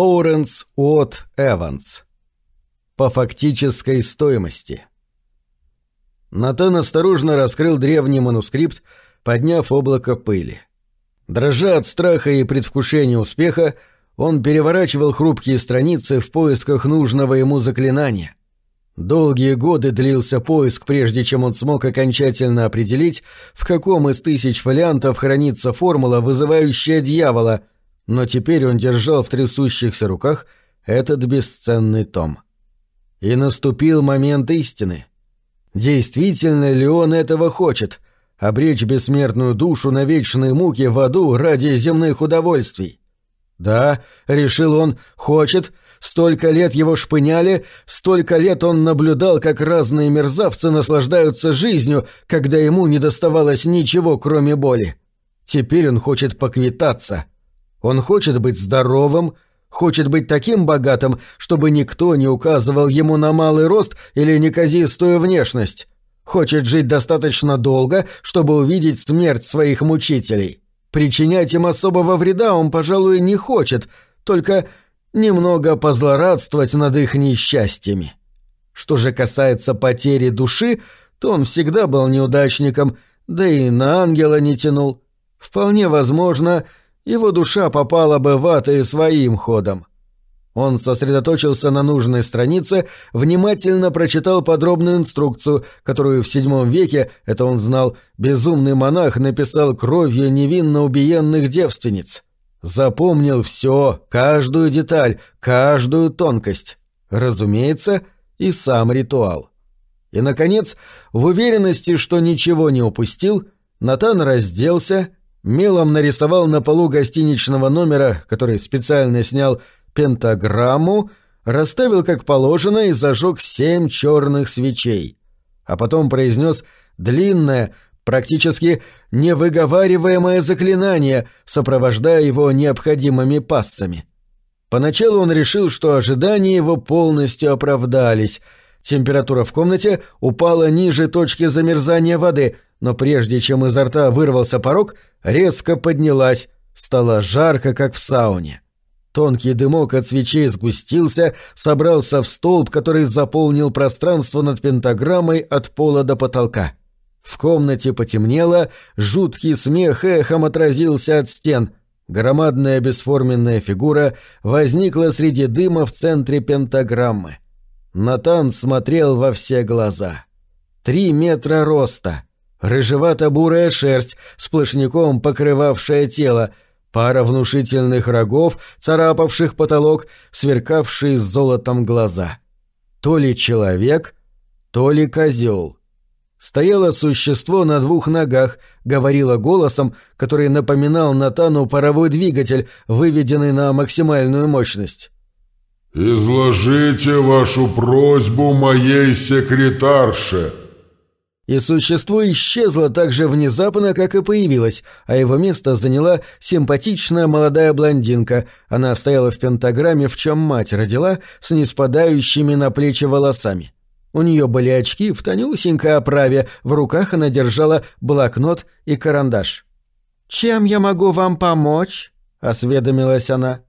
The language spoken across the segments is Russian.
Лоуренс Уотт Эванс. По фактической стоимости. Натан осторожно раскрыл древний манускрипт, подняв облако пыли. Дрожа от страха и предвкушения успеха, он переворачивал хрупкие страницы в поисках нужного ему заклинания. Долгие годы длился поиск, прежде чем он смог окончательно определить, в каком из тысяч фолиантов хранится формула, вызывающая дьявола, но теперь он держал в трясущихся руках этот бесценный том. И наступил момент истины. Действительно ли он этого хочет? Обречь бессмертную душу на вечные муки в аду ради земных удовольствий? Да, решил он, хочет. Столько лет его шпыняли, столько лет он наблюдал, как разные мерзавцы наслаждаются жизнью, когда ему не доставалось ничего, кроме боли. Теперь он хочет поквитаться. Он хочет быть здоровым, хочет быть таким богатым, чтобы никто не указывал ему на малый рост или неказистую внешность. Хочет жить достаточно долго, чтобы увидеть смерть своих мучителей. Причинять им особого вреда он, пожалуй, не хочет, только немного позлорадствовать над их несчастьями. Что же касается потери души, то он всегда был неудачником, да и на ангела не тянул. Вполне возможно, его душа попала бы в ад и своим ходом. Он сосредоточился на нужной странице, внимательно прочитал подробную инструкцию, которую в VII веке, это он знал, безумный монах написал кровью невинно убиенных девственниц. Запомнил все, каждую деталь, каждую тонкость. Разумеется, и сам ритуал. И, наконец, в уверенности, что ничего не упустил, Натан разделся мелом нарисовал на полу гостиничного номера, который специально снял, пентаграмму, расставил как положено и зажег семь черных свечей. А потом произнес длинное, практически невыговариваемое заклинание, сопровождая его необходимыми пассами. Поначалу он решил, что ожидания его полностью оправдались. Температура в комнате упала ниже точки замерзания воды — но прежде чем изо рта вырвался порог, резко поднялась, стало жарко, как в сауне. Тонкий дымок от свечей сгустился, собрался в столб, который заполнил пространство над пентаграммой от пола до потолка. В комнате потемнело, жуткий смех эхом отразился от стен. Громадная бесформенная фигура возникла среди дыма в центре пентаграммы. Натан смотрел во все глаза. Три метра роста — Рыжевато-бурая шерсть, сплошняком покрывавшая тело, пара внушительных рогов, царапавших потолок, сверкавшие золотом глаза. То ли человек, то ли козел. Стояло существо на двух ногах, говорило голосом, который напоминал Натану паровой двигатель, выведенный на максимальную мощность. «Изложите вашу просьбу моей секретарше», и существо исчезло так же внезапно, как и появилось, а его место заняла симпатичная молодая блондинка. Она стояла в пентаграмме, в чем мать родила, с неспадающими на плечи волосами. У нее были очки в тонюсенькой оправе, в руках она держала блокнот и карандаш. «Чем я могу вам помочь?» — осведомилась она.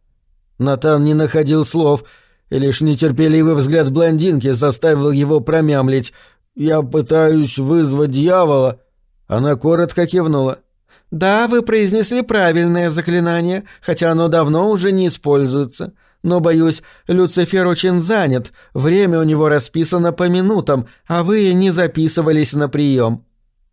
Натан не находил слов, и лишь нетерпеливый взгляд блондинки заставил его промямлить — «Я пытаюсь вызвать дьявола». Она коротко кивнула. «Да, вы произнесли правильное заклинание, хотя оно давно уже не используется. Но, боюсь, Люцифер очень занят, время у него расписано по минутам, а вы не записывались на прием».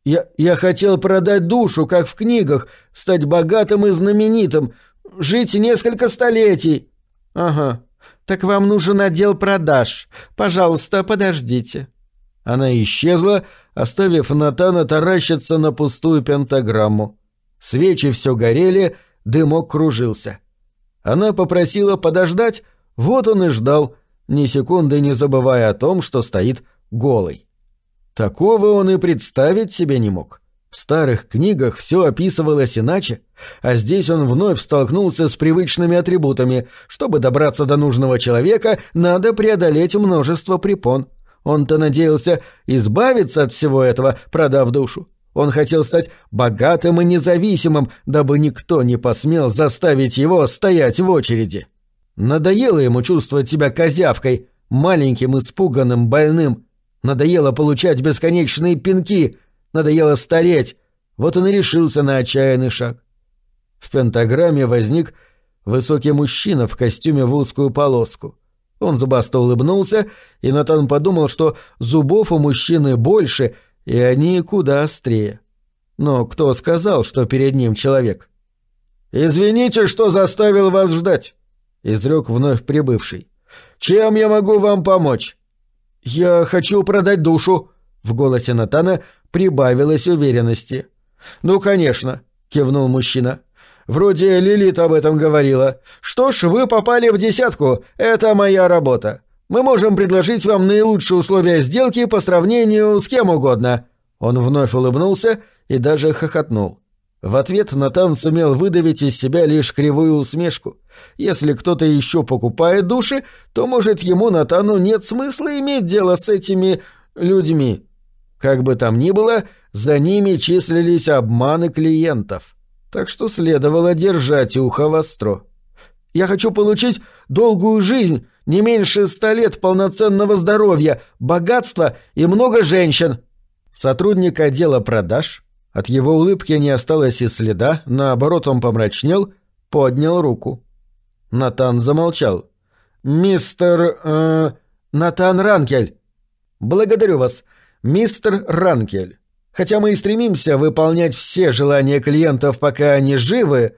«Я, я хотел продать душу, как в книгах, стать богатым и знаменитым, жить несколько столетий». «Ага, так вам нужен отдел продаж. Пожалуйста, подождите». Она исчезла, оставив Натана таращиться на пустую пентаграмму. Свечи все горели, дымок кружился. Она попросила подождать, вот он и ждал, ни секунды не забывая о том, что стоит голый. Такого он и представить себе не мог. В старых книгах все описывалось иначе, а здесь он вновь столкнулся с привычными атрибутами. Чтобы добраться до нужного человека, надо преодолеть множество препон. Он-то надеялся избавиться от всего этого, продав душу. Он хотел стать богатым и независимым, дабы никто не посмел заставить его стоять в очереди. Надоело ему чувствовать себя козявкой, маленьким, испуганным, больным. Надоело получать бесконечные пинки. Надоело стареть. Вот он и решился на отчаянный шаг. В пентаграмме возник высокий мужчина в костюме в узкую полоску. Он зубасто улыбнулся, и Натан подумал, что зубов у мужчины больше, и они куда острее. Но кто сказал, что перед ним человек? «Извините, что заставил вас ждать», — изрек вновь прибывший. «Чем я могу вам помочь?» «Я хочу продать душу», — в голосе Натана прибавилось уверенности. «Ну, конечно», — кивнул мужчина. «Вроде Лилит об этом говорила. Что ж, вы попали в десятку, это моя работа. Мы можем предложить вам наилучшие условия сделки по сравнению с кем угодно». Он вновь улыбнулся и даже хохотнул. В ответ Натан сумел выдавить из себя лишь кривую усмешку. Если кто-то еще покупает души, то, может, ему, Натану, нет смысла иметь дело с этими людьми. Как бы там ни было, за ними числились обманы клиентов. Так что следовало держать ухо востро. «Я хочу получить долгую жизнь, не меньше ста лет полноценного здоровья, богатства и много женщин». Сотрудник отдела продаж от его улыбки не осталось и следа, наоборот, он помрачнел, поднял руку. Натан замолчал. «Мистер... Э, Натан Ранкель!» «Благодарю вас, мистер Ранкель. Хотя мы и стремимся выполнять все желания клиентов, пока они живы...»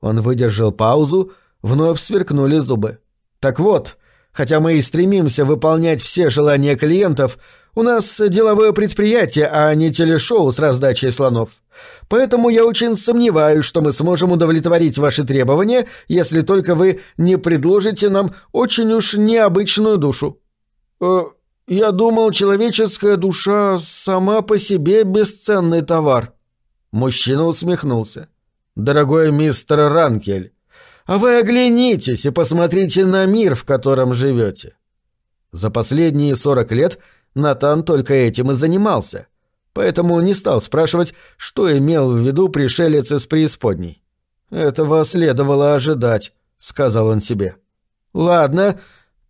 Он выдержал паузу, вновь сверкнули зубы. «Так вот, хотя мы и стремимся выполнять все желания клиентов, у нас деловое предприятие, а не телешоу с раздачей слонов. Поэтому я очень сомневаюсь, что мы сможем удовлетворить ваши требования, если только вы не предложите нам очень уж необычную душу. Я думал, человеческая душа сама по себе бесценный товар. Мужчина усмехнулся. Дорогой мистер Ранкель, а вы оглянитесь и посмотрите на мир, в котором живете. За последние сорок лет – Натан только этим и занимался, поэтому не стал спрашивать, что имел в виду пришелец из преисподней. «Этого следовало ожидать», — сказал он себе. «Ладно,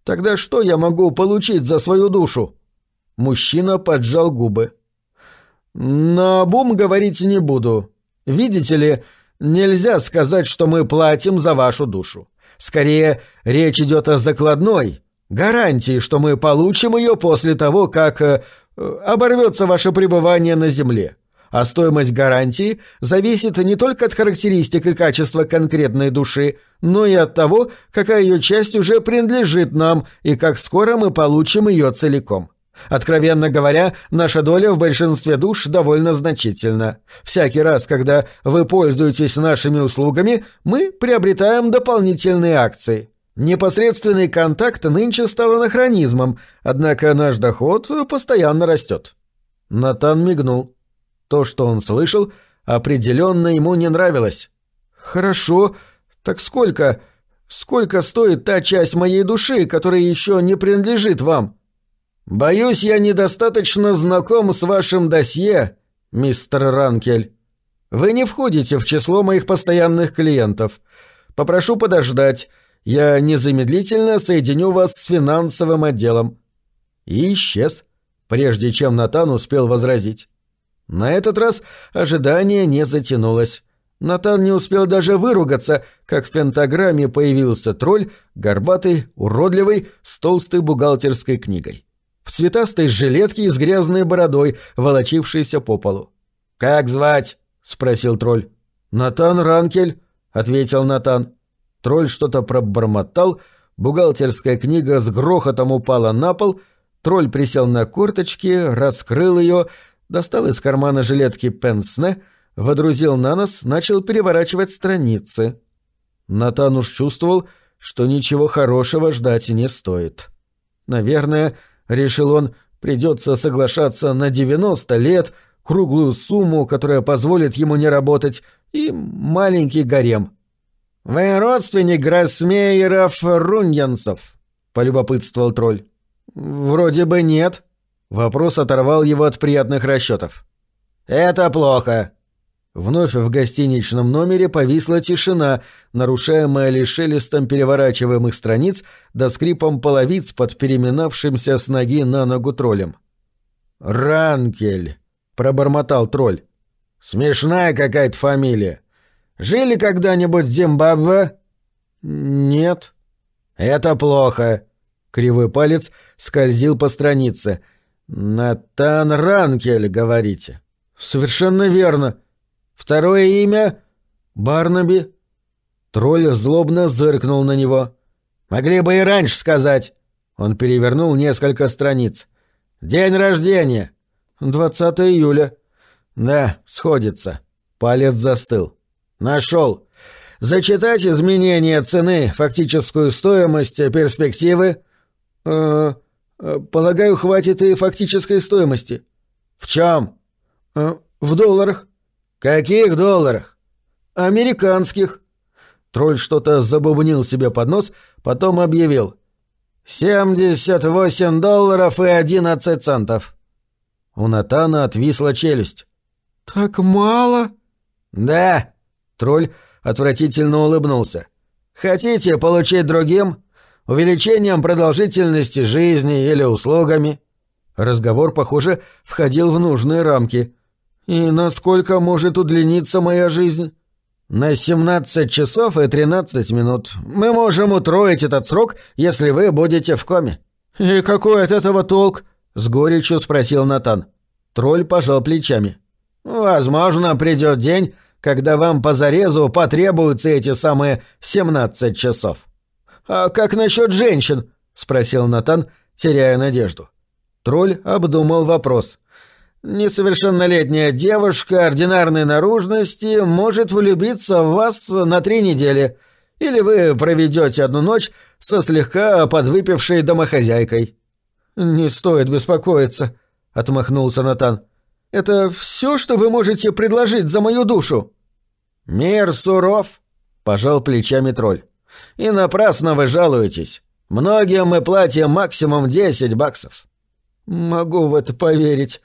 тогда что я могу получить за свою душу?» Мужчина поджал губы. «На бум говорить не буду. Видите ли, нельзя сказать, что мы платим за вашу душу. Скорее, речь идет о закладной, Гарантии, что мы получим ее после того, как э, оборвется ваше пребывание на Земле. А стоимость гарантии зависит не только от характеристик и качества конкретной души, но и от того, какая ее часть уже принадлежит нам и как скоро мы получим ее целиком. Откровенно говоря, наша доля в большинстве душ довольно значительна. Всякий раз, когда вы пользуетесь нашими услугами, мы приобретаем дополнительные акции. Непосредственный контакт нынче стал анахронизмом, однако наш доход постоянно растет. Натан мигнул. То, что он слышал, определенно ему не нравилось. «Хорошо. Так сколько? Сколько стоит та часть моей души, которая еще не принадлежит вам?» «Боюсь, я недостаточно знаком с вашим досье, мистер Ранкель. Вы не входите в число моих постоянных клиентов. Попрошу подождать» Я незамедлительно соединю вас с финансовым отделом». И исчез, прежде чем Натан успел возразить. На этот раз ожидание не затянулось. Натан не успел даже выругаться, как в пентаграмме появился тролль, горбатый, уродливый, с толстой бухгалтерской книгой. В цветастой жилетке и с грязной бородой, волочившейся по полу. «Как звать?» — спросил тролль. «Натан Ранкель», — ответил Натан. Тролль что-то пробормотал, бухгалтерская книга с грохотом упала на пол, тролль присел на корточки, раскрыл ее, достал из кармана жилетки пенсне, водрузил на нос, начал переворачивать страницы. Натан уж чувствовал, что ничего хорошего ждать не стоит. Наверное, решил он, придется соглашаться на 90 лет, круглую сумму, которая позволит ему не работать, и маленький гарем — «Вы родственник Гроссмейеров Руньянцев?» — полюбопытствовал тролль. «Вроде бы нет». Вопрос оторвал его от приятных расчетов. «Это плохо». Вновь в гостиничном номере повисла тишина, нарушаемая лишь шелестом переворачиваемых страниц да скрипом половиц под переминавшимся с ноги на ногу троллем. «Ранкель!» — пробормотал тролль. «Смешная какая-то фамилия. Жили когда-нибудь в Зимбабве?» «Нет». «Это плохо». Кривой палец скользил по странице. «Натан Ранкель, говорите?» «Совершенно верно. Второе имя — Барнаби». Тролль злобно зыркнул на него. «Могли бы и раньше сказать». Он перевернул несколько страниц. «День рождения». «20 июля». «Да, сходится». Палец застыл. «Нашел. Зачитать изменения цены, фактическую стоимость, перспективы?» «Э, э, «Полагаю, хватит и фактической стоимости». «В чем?» э, «В долларах». «Каких долларах?» «Американских». Тролль что-то забубнил себе под нос, потом объявил. «Семьдесят восемь долларов и одиннадцать центов». У Натана отвисла челюсть. «Так мало?» «Да». Тролль отвратительно улыбнулся. «Хотите получить другим? Увеличением продолжительности жизни или услугами?» Разговор, похоже, входил в нужные рамки. «И насколько может удлиниться моя жизнь?» «На 17 часов и 13 минут. Мы можем утроить этот срок, если вы будете в коме». «И какой от этого толк?» — с горечью спросил Натан. Тролль пожал плечами. «Возможно, придет день, когда вам по зарезу потребуются эти самые 17 часов». «А как насчет женщин?» — спросил Натан, теряя надежду. Тролль обдумал вопрос. Несовершеннолетняя девушка ординарной наружности может влюбиться в вас на три недели, или вы проведете одну ночь со слегка подвыпившей домохозяйкой». «Не стоит беспокоиться», — отмахнулся Натан. «Это все, что вы можете предложить за мою душу?» «Мир суров», — пожал плечами тролль. «И напрасно вы жалуетесь. Многим мы платим максимум десять баксов». «Могу в это поверить»,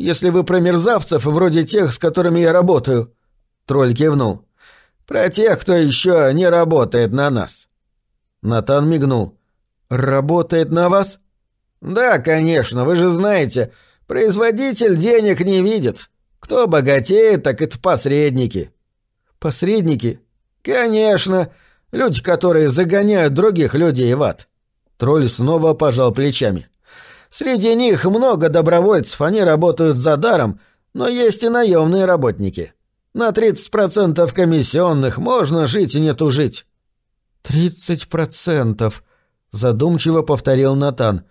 если вы про мерзавцев, вроде тех, с которыми я работаю». Тролль кивнул. «Про тех, кто еще не работает на нас». Натан мигнул. «Работает на вас?» «Да, конечно, вы же знаете, производитель денег не видит. Кто богатеет, так это посредники». «Посредники?» «Конечно, люди, которые загоняют других людей в ад». Тролль снова пожал плечами. Среди них много добровольцев, они работают за даром, но есть и наемные работники. На 30% комиссионных можно жить и не тужить». «Тридцать процентов», — задумчиво повторил Натан.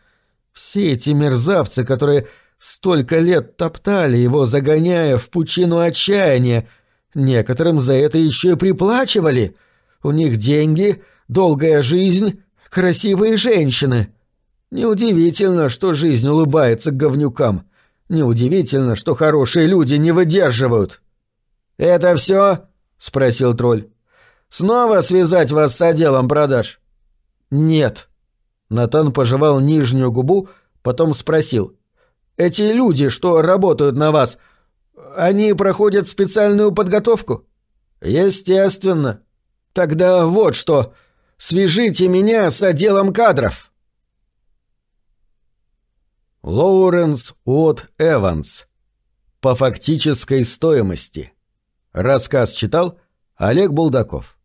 «Все эти мерзавцы, которые столько лет топтали его, загоняя в пучину отчаяния, некоторым за это еще и приплачивали. У них деньги, долгая жизнь, красивые женщины». Неудивительно, что жизнь улыбается говнюкам. Неудивительно, что хорошие люди не выдерживают. «Это все?» — спросил тролль. «Снова связать вас с отделом продаж?» «Нет». Натан пожевал нижнюю губу, потом спросил. «Эти люди, что работают на вас, они проходят специальную подготовку?» «Естественно. Тогда вот что. Свяжите меня с отделом кадров». Лоуренс Уотт Эванс. По фактической стоимости. Рассказ читал Олег Булдаков.